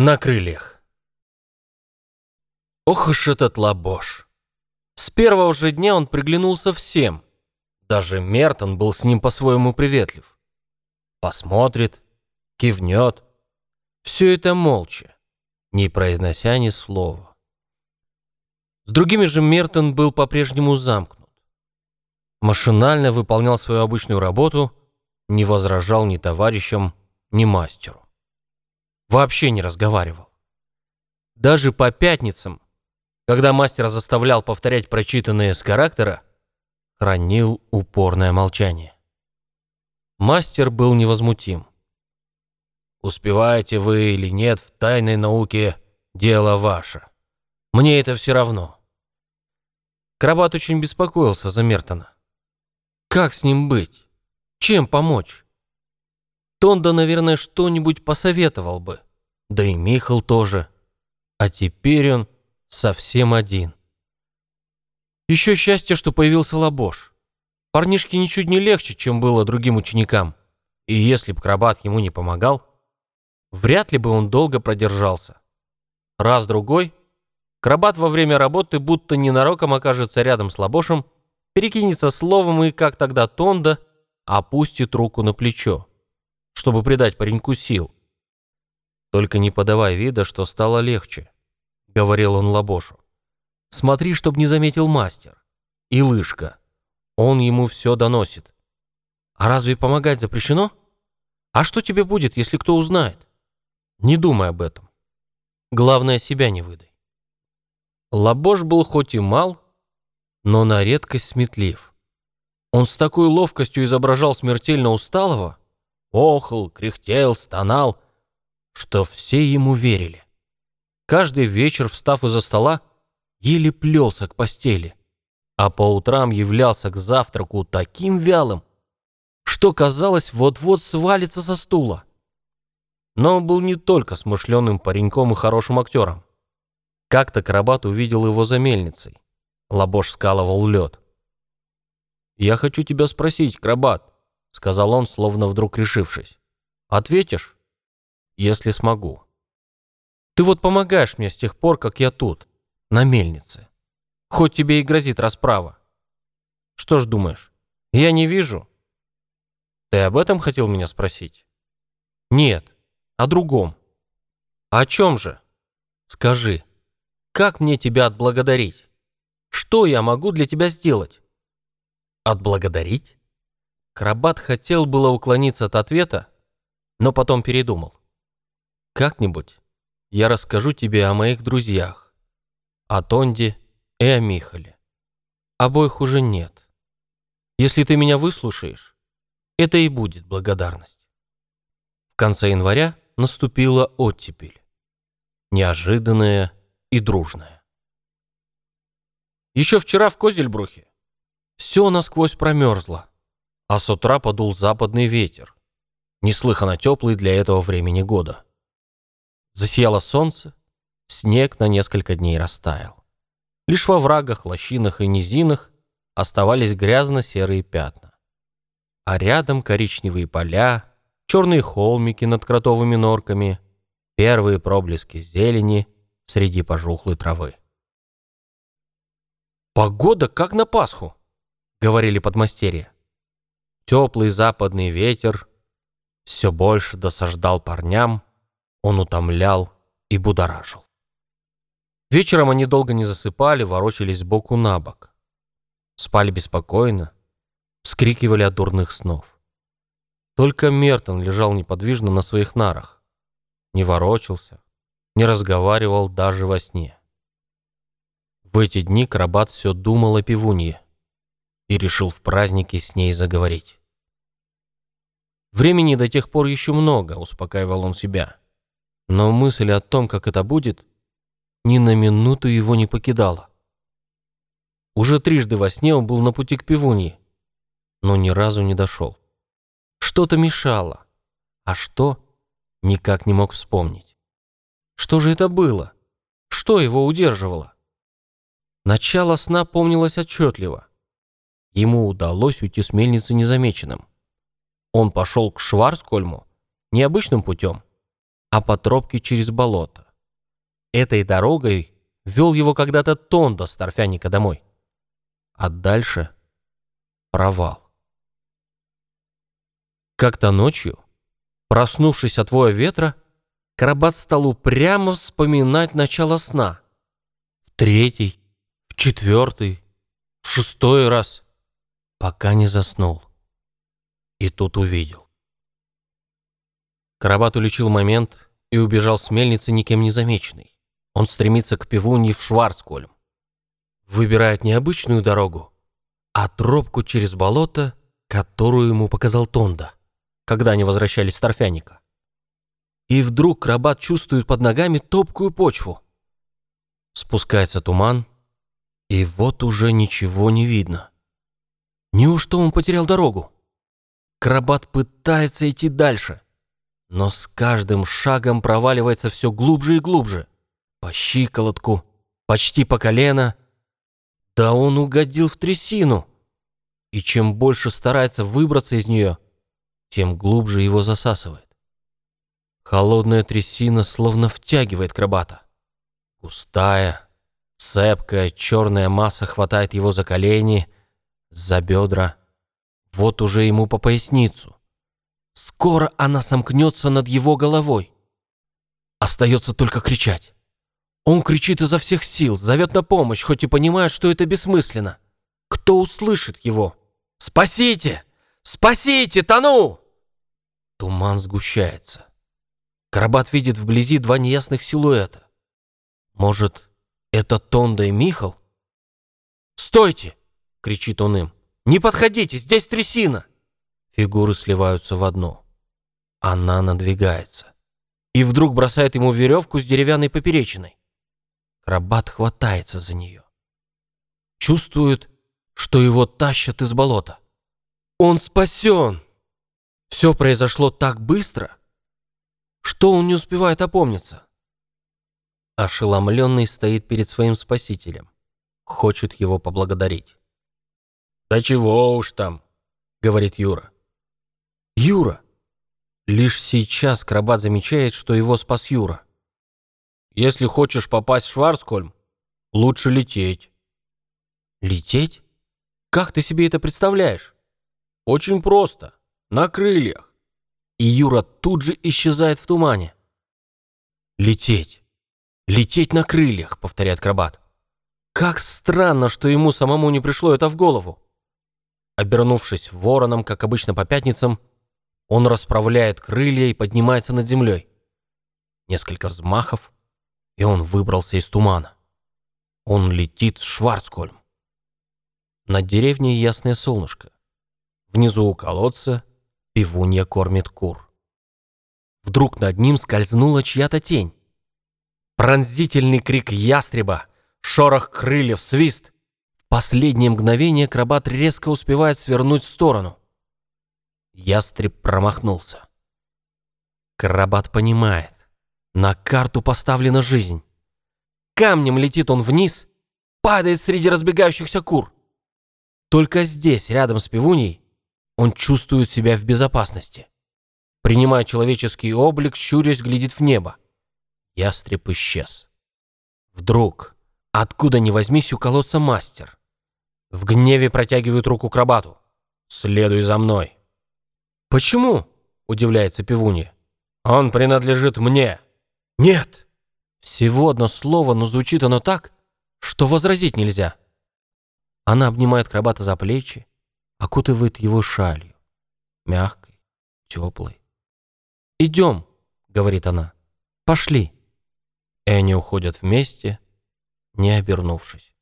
На крыльях. Ох уж этот лабош. С первого же дня он приглянулся всем. Даже Мертон был с ним по-своему приветлив. Посмотрит, кивнет. Все это молча, не произнося ни слова. С другими же Мертон был по-прежнему замкнут. Машинально выполнял свою обычную работу, не возражал ни товарищам, ни мастеру вообще не разговаривал. Даже по пятницам, когда мастер заставлял повторять прочитанное с характера, хранил упорное молчание. Мастер был невозмутим. «Успеваете вы или нет в тайной науке, дело ваше. Мне это все равно». Крабат очень беспокоился за Мертона. Как с ним быть? Чем помочь? Тонда, наверное, что-нибудь посоветовал бы. Да и Михал тоже. А теперь он совсем один. Еще счастье, что появился Лабош. Парнишке ничуть не легче, чем было другим ученикам. И если б Крабат ему не помогал, вряд ли бы он долго продержался. Раз-другой, Крабат во время работы будто ненароком окажется рядом с Лабошем, перекинется словом и, как тогда Тонда, опустит руку на плечо чтобы придать пареньку сил. Только не подавай вида, что стало легче, говорил он Лабошу. Смотри, чтоб не заметил мастер. И лыжка. Он ему все доносит. А разве помогать запрещено? А что тебе будет, если кто узнает? Не думай об этом. Главное, себя не выдай. Лабош был хоть и мал, но на редкость сметлив. Он с такой ловкостью изображал смертельно усталого, охал, кряхтел, стонал, что все ему верили. Каждый вечер, встав из-за стола, еле плелся к постели, а по утрам являлся к завтраку таким вялым, что, казалось, вот-вот свалится со стула. Но он был не только смышленым пареньком и хорошим актером. Как-то Карабат увидел его за мельницей. Лабош скалывал лед. «Я хочу тебя спросить, Крабат, — сказал он, словно вдруг решившись. «Ответишь?» «Если смогу». «Ты вот помогаешь мне с тех пор, как я тут, на мельнице. Хоть тебе и грозит расправа. Что ж думаешь, я не вижу?» «Ты об этом хотел меня спросить?» «Нет, о другом». «О чем же?» «Скажи, как мне тебя отблагодарить? Что я могу для тебя сделать?» «Отблагодарить?» Крабат хотел было уклониться от ответа, но потом передумал. «Как-нибудь я расскажу тебе о моих друзьях, о Тонде и о Михале. Обоих уже нет. Если ты меня выслушаешь, это и будет благодарность». В конце января наступила оттепель. Неожиданная и дружная. Еще вчера в Козельбрухе все насквозь промерзло а с утра подул западный ветер, неслыханно теплый для этого времени года. Засияло солнце, снег на несколько дней растаял. Лишь во врагах, лощинах и низинах оставались грязно-серые пятна. А рядом коричневые поля, черные холмики над кротовыми норками, первые проблески зелени среди пожухлой травы. «Погода как на Пасху», — говорили подмастерья. Теплый западный ветер все больше досаждал парням, он утомлял и будоражил. Вечером они долго не засыпали, ворочались боку на бок. Спали беспокойно, вскрикивали от дурных снов. Только Мертон лежал неподвижно на своих нарах, не ворочался, не разговаривал даже во сне. В эти дни Крабат все думал о пивунье и решил в празднике с ней заговорить. Времени до тех пор еще много, успокаивал он себя. Но мысль о том, как это будет, ни на минуту его не покидала. Уже трижды во сне он был на пути к пивунье, но ни разу не дошел. Что-то мешало, а что, никак не мог вспомнить. Что же это было? Что его удерживало? Начало сна помнилось отчетливо. Ему удалось уйти с мельницы незамеченным. Он пошел к Шварцкольму необычным путем, а по тропке через болото. Этой дорогой вел его когда-то Тондо с торфяника домой. А дальше провал. Как-то ночью, проснувшись от воя ветра, Карабат стал упрямо вспоминать начало сна. В третий, в четвертый, в шестой раз, пока не заснул. И тут увидел. Карабат уличил момент и убежал с мельницы никем не замеченный. Он стремится к пивуньи в Шварцкольм. Выбирает не обычную дорогу, а тропку через болото, которую ему показал Тонда, когда они возвращались с торфяника. И вдруг Крабат чувствует под ногами топкую почву. Спускается туман, и вот уже ничего не видно. Неужто он потерял дорогу? Крабат пытается идти дальше, но с каждым шагом проваливается все глубже и глубже. По щиколотку, почти по колено. Да он угодил в трясину. И чем больше старается выбраться из нее, тем глубже его засасывает. Холодная трясина словно втягивает крабата. Густая, цепкая, черная масса хватает его за колени, за бедра. Вот уже ему по поясницу. Скоро она сомкнется над его головой. Остается только кричать. Он кричит изо всех сил, зовет на помощь, хоть и понимает, что это бессмысленно. Кто услышит его? «Спасите! Спасите! Тону!» Туман сгущается. Карабат видит вблизи два неясных силуэта. Может, это Тонда и Михал? «Стойте!» — кричит он им. «Не подходите! Здесь трясина!» Фигуры сливаются в одно. Она надвигается. И вдруг бросает ему веревку с деревянной поперечиной. Рабат хватается за нее. Чувствует, что его тащат из болота. Он спасен! Все произошло так быстро, что он не успевает опомниться. Ошеломленный стоит перед своим спасителем. Хочет его поблагодарить. «Да чего уж там», — говорит Юра. «Юра!» Лишь сейчас Крабат замечает, что его спас Юра. Если хочешь попасть в Шварцкольм, лучше лететь. Лететь? Как ты себе это представляешь? Очень просто. На крыльях. И Юра тут же исчезает в тумане. Лететь. Лететь на крыльях, повторяет Крабат. Как странно, что ему самому не пришло это в голову. Обернувшись вороном, как обычно по пятницам, он расправляет крылья и поднимается над землей. Несколько взмахов, и он выбрался из тумана. Он летит в Шварцкольм. Над деревней ясное солнышко. Внизу у колодца пивунья кормит кур. Вдруг над ним скользнула чья-то тень. Пронзительный крик ястреба, шорох крыльев, свист. Последнее мгновение акробат резко успевает свернуть в сторону. Ястреб промахнулся. Крабат понимает. На карту поставлена жизнь. Камнем летит он вниз, падает среди разбегающихся кур. Только здесь, рядом с пивуней, он чувствует себя в безопасности. Принимая человеческий облик, щурясь, глядит в небо. Ястреб исчез. Вдруг, откуда ни возьмись, у колодца мастер. В гневе протягивает руку к рабату. «Следуй за мной». «Почему?» – удивляется пивунья. «Он принадлежит мне». «Нет!» Всего одно слово, но звучит оно так, что возразить нельзя. Она обнимает Крабата за плечи, окутывает его шалью, мягкой, теплой. «Идем», — говорит она, — «пошли». И они уходят вместе, не обернувшись.